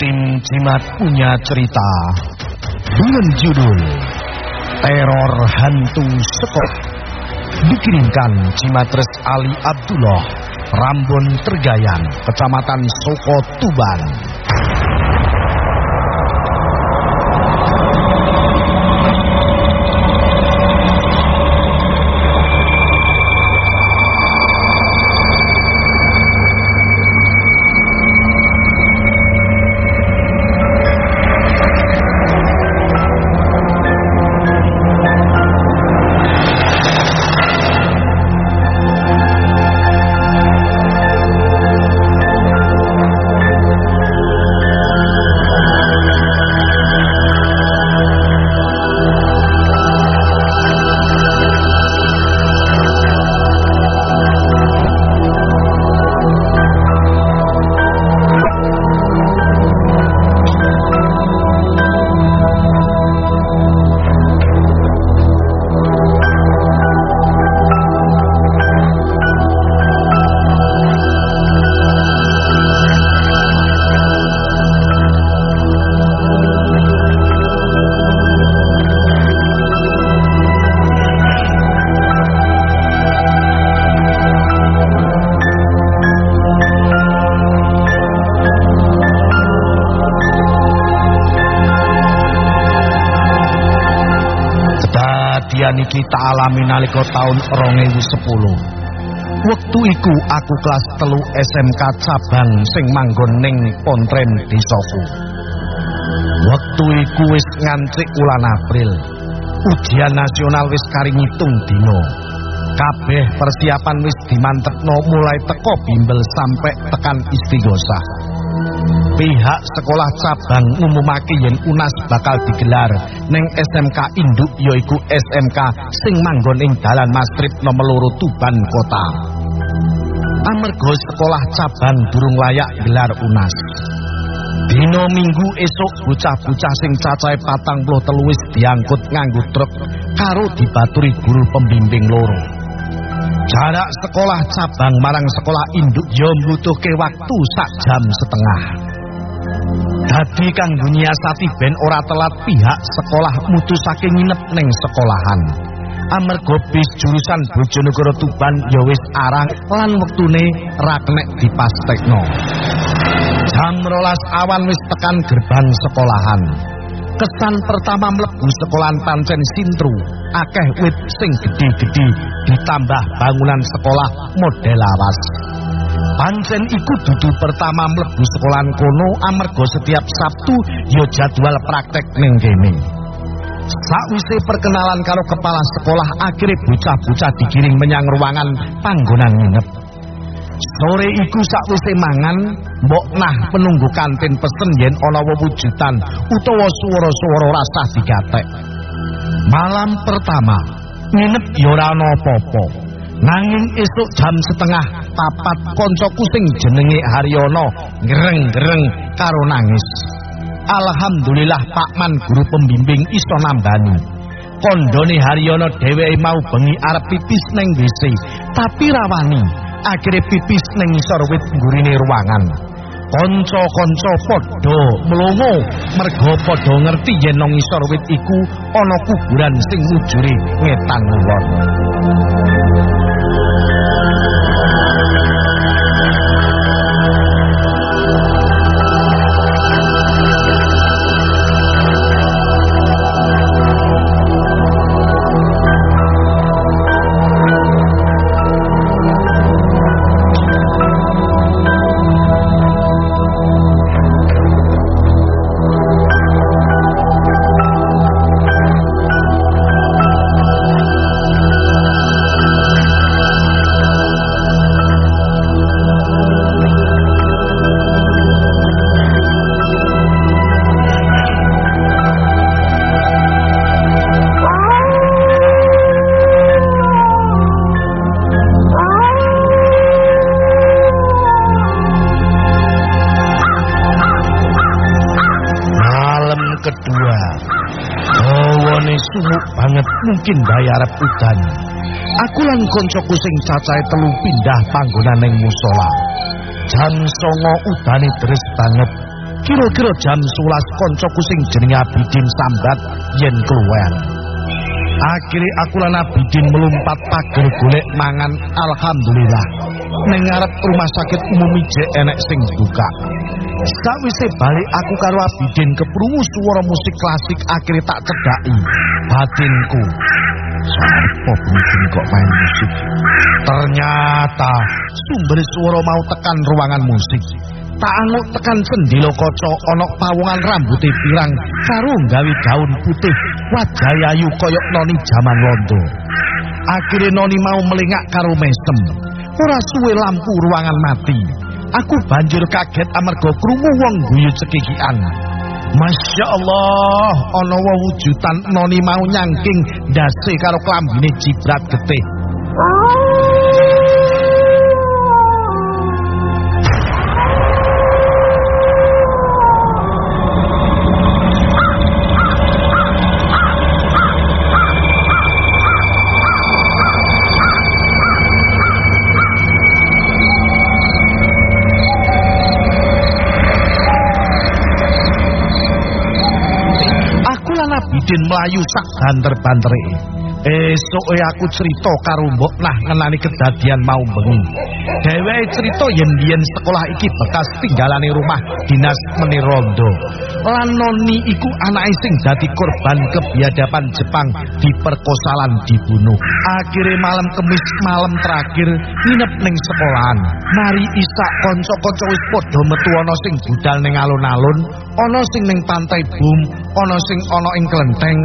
Jimat punya cerita dengan judul Teror Hantu Sekop. Dikirimkan Jimatres Ali Abdullah, Rambon Tergayan, Kecamatan Soko Tuban. Kedadian iki tak alami nalika taun 2010. Wektu iku aku kelas telu SMK cabang sing manggon ning Pontren desaku. Wektu iku wis ngancik wulan April. Ujian nasional wis kari ngitung dino. Kabeh persiapan wis dimantekno mulai teko bimbel sampai tekan istighosah. Pihak sekolah cabang ngumumake yen UNAS bakal digelar ning SMK induk yaiku SMK sing manggon ing Dalan Mastrip nomor loro Tuban Kota. Amarga sekolah cabang durung layak gelar UNAS. Dino minggu esok bocah-bocah sing cacahe patang puluh telu wis diangkut nganggo truk karo dibaturi guru pembimbing loro. Jarak sekolah cabang marang sekolah induk yo mbutuhke waktu sak jam setengah. Dadi kanggo nyiasati ben ora telat pihak sekolah mutusake nginep ning sekolahan. Amarga bis jurusan Bojonegoro Tuban ya wis arang lan wektune ra kenek dipastekno. Jam rolas awan wis tekan gerbang sekolahan. Kesan pertama mlebu sekolahan pancen sintru, akeh wit sing gedhe-gedhe ditambah bangunan sekolah model lawas. Pancen iku dudu pertama mlebu sekolahan kono amarga setiap Sabtu ya jadwal praktek ning kene. Sakwise perkenalan karo kepala sekolah akhirnya bocah-bocah digiring menyang ruangan panggonan nginep. Sore iku sakwise mangan, mbok nah penunggu kantin pesen yen ana wewujudan utawa swara-swara rasah digatek. Malam pertama, nginep ya ora ana apa-apa. Nanging esuk jam setengah papat koncoku sing jenenge Haryono ngreng-ngreng karo nangis. Alhamdulillah Pak Man guru pembimbing iso nambani. Kondone Haryono dheweke mau bengi arep pipis ning WC, tapi rawani. Akhire pipis ning ngisor wit nggurine ruangan. Kanca-kanca padha mlongo merga padha ngerti yen nang ngisor wit iku ana kuburan sing mujure ngetan ulon. Kedua. Hawane sumuk banget mungkin bayar udan. Aku lan koncoku sing cacahe telu pindah panggonan ning musola. Jam songo udane deres banget. Kira-kira jam 11 kancaku sing jenenge Abidin sambat yen keluar. Akhire aku lan Abidin melumpat pager golek mangan alhamdulillah. Ning ngarep rumah sakit umum ije enek sing buka. Sawise balik aku karo Abidin keprungu swara musik klasik akhire tak cedhaki batinku. Sopo bunyi kok main musik? Ternyata sumber suara mau tekan ruangan musik. Tak anguk tekan sendilo koco onok pawongan rambutnya pirang karo gawe gaun putih wajah ayu koyok noni jaman londo. Akhirnya noni mau melingak karo mesem. Ora suwe lampu ruangan mati. Aku banjur kaget amarga krungu wong guyu cekikian. Masya Allah, ana wujudan noni mau nyangking dase karo klambine jibrat getih. Abidin melayu sak banter-bantere. Esok aku cerita karo mbok nah ngenani kedadian mau bengi. Dheweke cerita yen biyen sekolah iki bekas tinggalane rumah dinas Menirondo. Lan noni iku anake sing dadi korban kebiadaban Jepang diperkosalan dibunuh. Akhire malam kemis malam terakhir nginep ning sekolahan. Mari isak kanca-kanca wis padha metu ana sing budal ning alun-alun, ana sing ning pantai Bum, ana sing ana ing klenteng.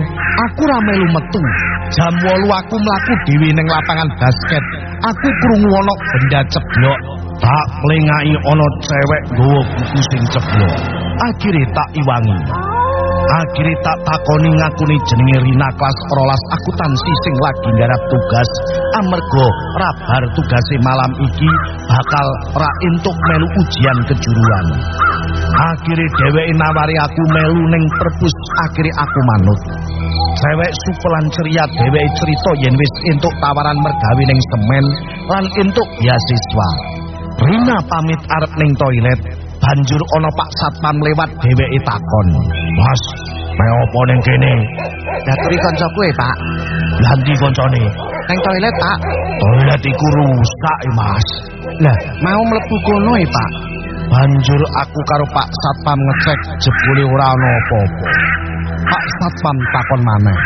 Aku ra melu metu. Jam 8 aku mlaku dhewe ning lapangan basket. Aku krungu ana benda ceblok. Tak mlengai ana cewek nggawa buku sing ceblok. Akhire tak iwangi. Akhire tak takoni ngakuni jenenge Rina kelas 12 akuntansi sing lagi nggarap tugas amarga rabar tugase malam iki bakal ra entuk melu ujian kejuruan. Akhire dheweke nawari aku melu ning perpus akhire aku manut. Cewek supelan ceria dheweke cerita yen wis entuk tawaran mergawe ning semen lan entuk beasiswa. Rina pamit arep ning toilet, banjur ana Pak Satpam lewat dheweke takon. "Mas, mau apa ning kene?" "Daturi kancaku e, Pak." "Lah ndi kancane?" "Ning toilet, Pak." "Toilet iku rusak, e, Mas." "Lah, mau mlebu kono e, Pak." Banjur aku karo Pak Satpam ngecek jebule ora ana apa-apa. Pak Satpam takon maneh.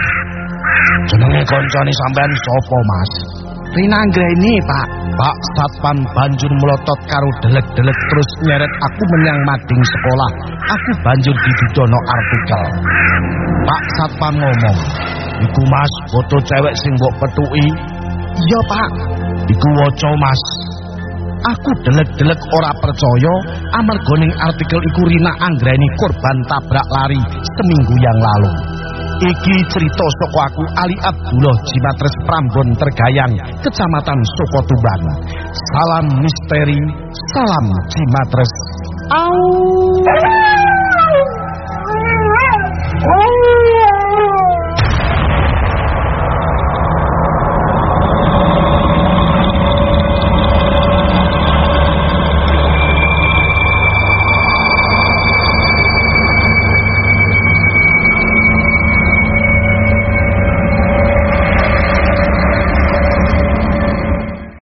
Jenenge kancane sampean sapa, Mas? Rina Anggreni, Pak. Pak Satpam banjur melotot karo delek-delek terus nyeret aku menyang mading sekolah. Aku banjur didudono artikel. Pak Satpam ngomong, "Iku Mas, foto cewek sing mbok petuki." "Iya, Pak." "Iku waca, Mas." Aku delek-delek ora percaya amarga ning artikel iku Rina anggreni korban tabrak lari seminggu yang lalu. Iki cerita soko aku Ali Abdullah Jimatres Prambon Tergayang, Kecamatan Sokotuban. Salam misteri, salam Jimatres. Au.